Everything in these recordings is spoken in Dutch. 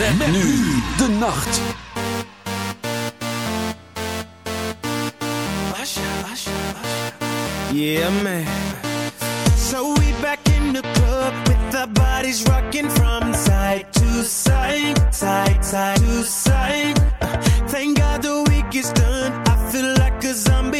Met, met nu de nacht. Yeah, man. So we back in the club with our bodies rocking from side to side, side, side to side. Uh, thank God the week is done. I feel like a zombie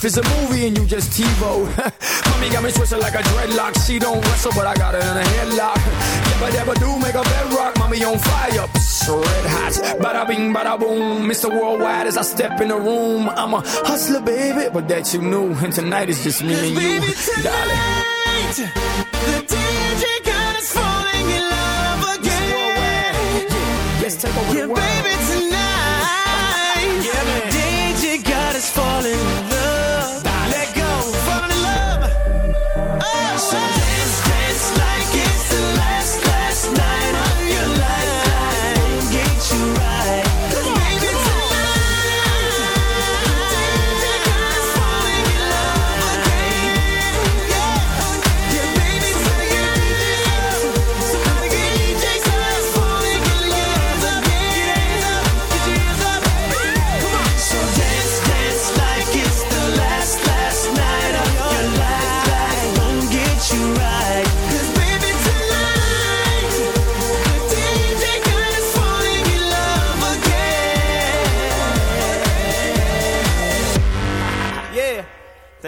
life is a movie and you just TiVo. Mommy got me twisted like a dreadlock. She don't wrestle, but I got her in a headlock. Never, never do make a bedrock. Mommy on fire, pss, red hot. Bada bing, bada boom. Mr. Worldwide as I step in the room. I'm a hustler, baby, but that you knew. And tonight is just me and you, Baby, darling. tonight, the DJ got us falling in love again. Let's take over Yeah, the world. baby,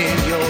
in your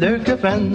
lurken ben.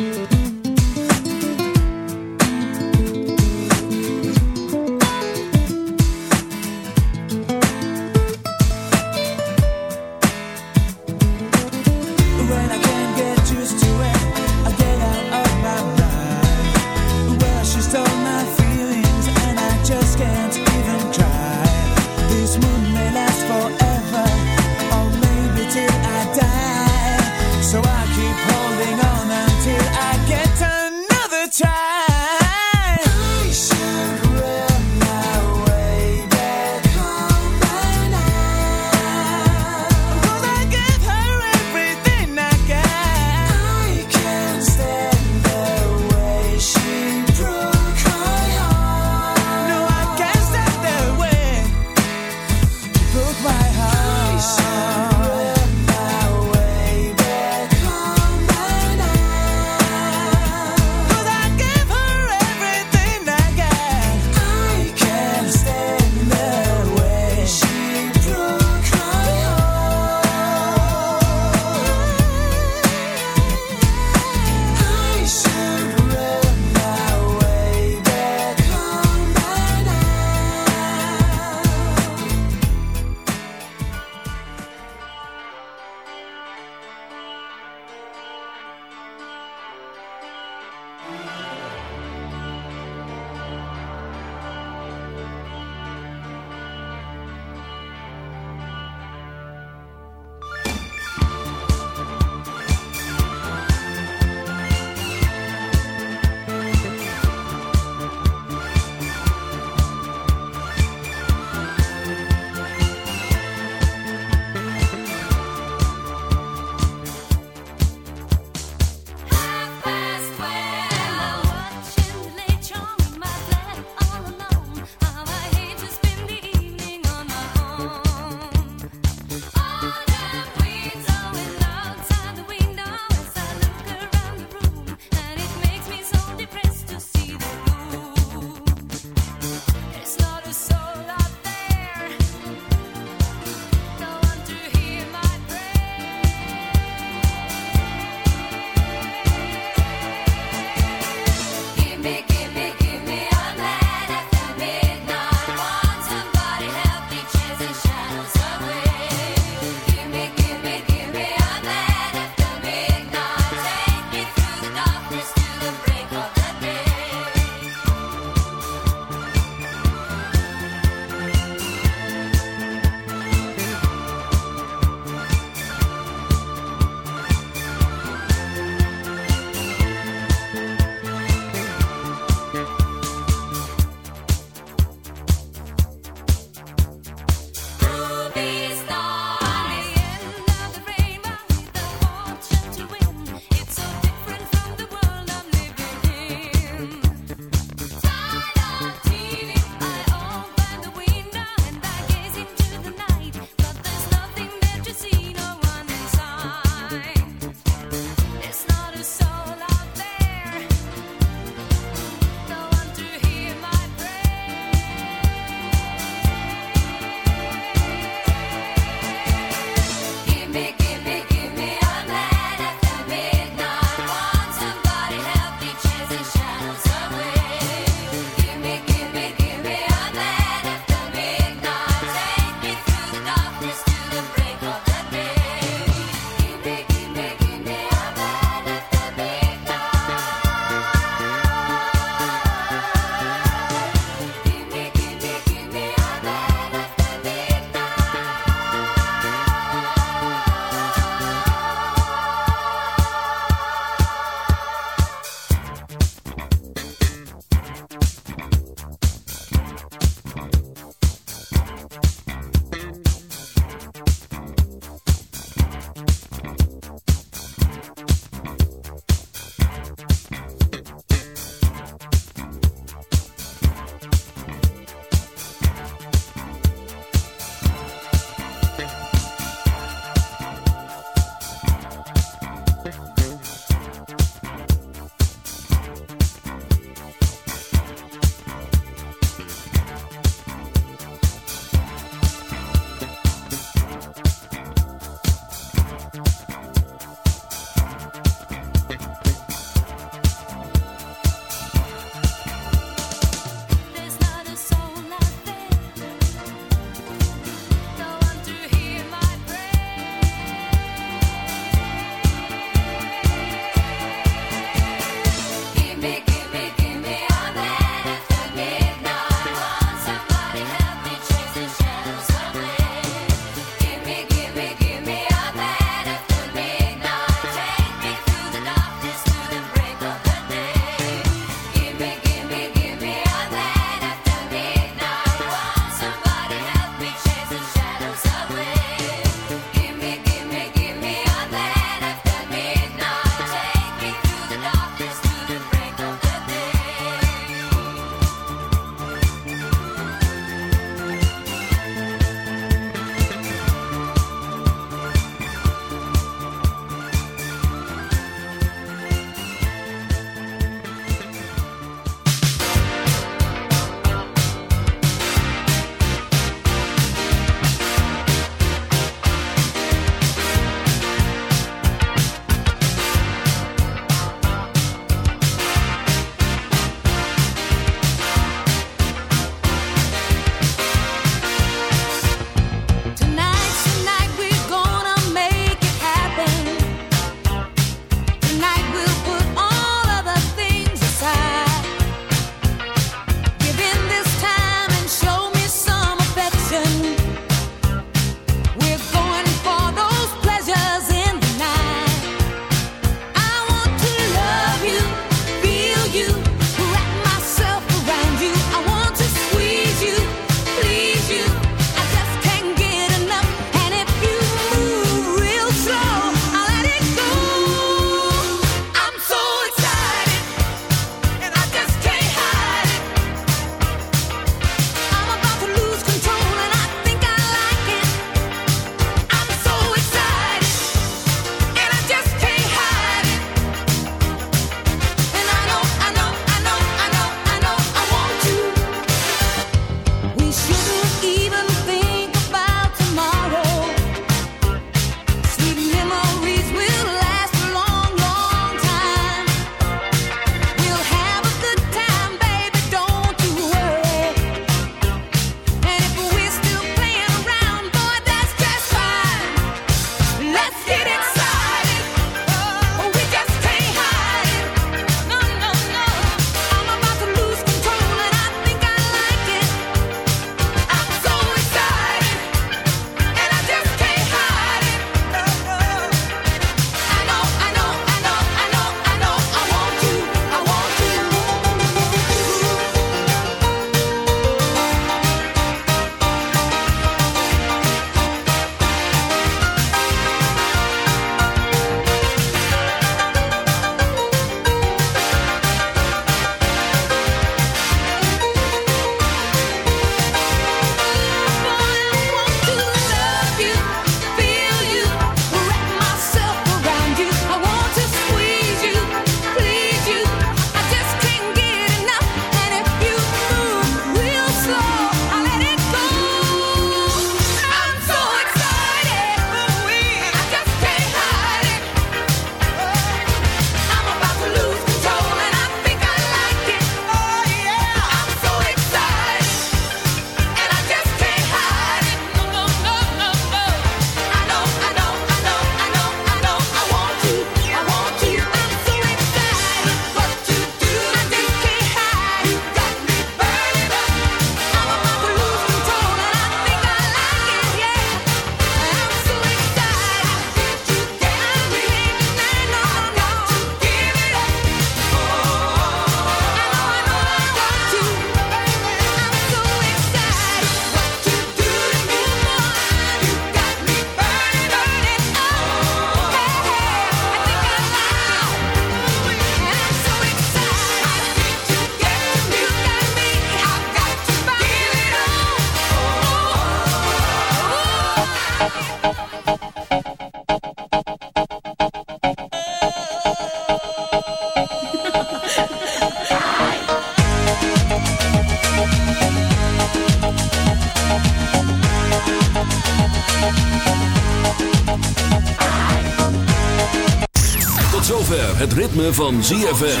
Ritme van ZFM.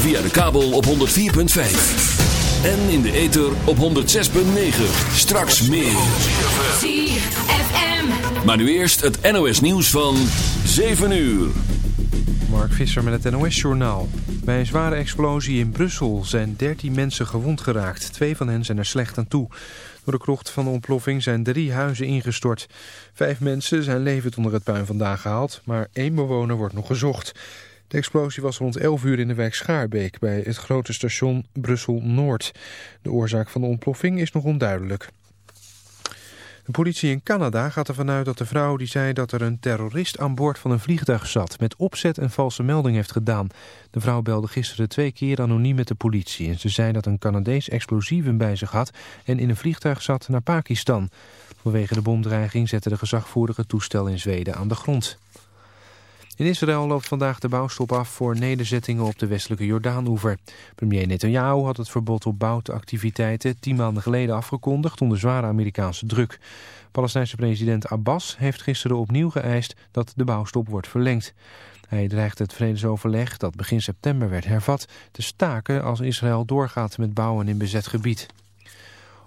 Via de kabel op 104.5. En in de ether op 106.9. Straks meer. ZFM. Maar nu eerst het NOS nieuws van 7 uur. Mark Visser met het NOS-journaal. Bij een zware explosie in Brussel zijn 13 mensen gewond geraakt. Twee van hen zijn er slecht aan toe. Door de krocht van de ontploffing zijn drie huizen ingestort. Vijf mensen zijn levend onder het puin vandaag gehaald, maar één bewoner wordt nog gezocht. De explosie was rond 11 uur in de wijk Schaarbeek bij het grote station Brussel-Noord. De oorzaak van de ontploffing is nog onduidelijk. De politie in Canada gaat ervan uit dat de vrouw die zei dat er een terrorist aan boord van een vliegtuig zat... met opzet een valse melding heeft gedaan. De vrouw belde gisteren twee keer anoniem met de politie... en ze zei dat een Canadees explosieven bij zich had en in een vliegtuig zat naar Pakistan. Vanwege de bomdreiging zette de gezagvoerder het toestel in Zweden aan de grond. In Israël loopt vandaag de bouwstop af voor nederzettingen op de westelijke Jordaan-oever. Premier Netanyahu had het verbod op bouwactiviteiten tien maanden geleden afgekondigd onder zware Amerikaanse druk. Palestijnse president Abbas heeft gisteren opnieuw geëist dat de bouwstop wordt verlengd. Hij dreigt het vredesoverleg dat begin september werd hervat te staken als Israël doorgaat met bouwen in bezet gebied.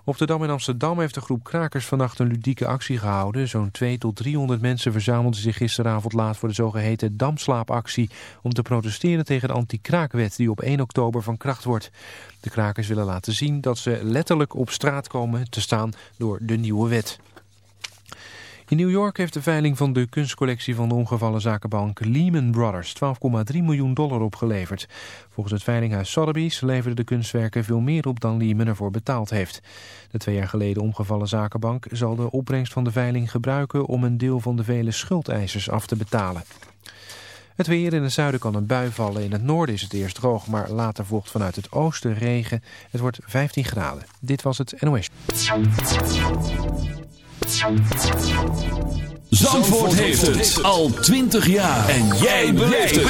Op de Dam in Amsterdam heeft een groep krakers vannacht een ludieke actie gehouden. Zo'n 2 tot 300 mensen verzamelden zich gisteravond laat voor de zogeheten Damslaapactie... om te protesteren tegen de anti-kraakwet die op 1 oktober van kracht wordt. De krakers willen laten zien dat ze letterlijk op straat komen te staan door de nieuwe wet. In New York heeft de veiling van de kunstcollectie van de omgevallen zakenbank Lehman Brothers 12,3 miljoen dollar opgeleverd. Volgens het veilinghuis Sotheby's leverden de kunstwerken veel meer op dan Lehman ervoor betaald heeft. De twee jaar geleden omgevallen zakenbank zal de opbrengst van de veiling gebruiken om een deel van de vele schuldeisers af te betalen. Het weer in het zuiden kan een bui vallen. In het noorden is het eerst droog, maar later volgt vanuit het oosten regen. Het wordt 15 graden. Dit was het NOS. Zandvoort heeft het al 20 jaar. En jij beleeft het.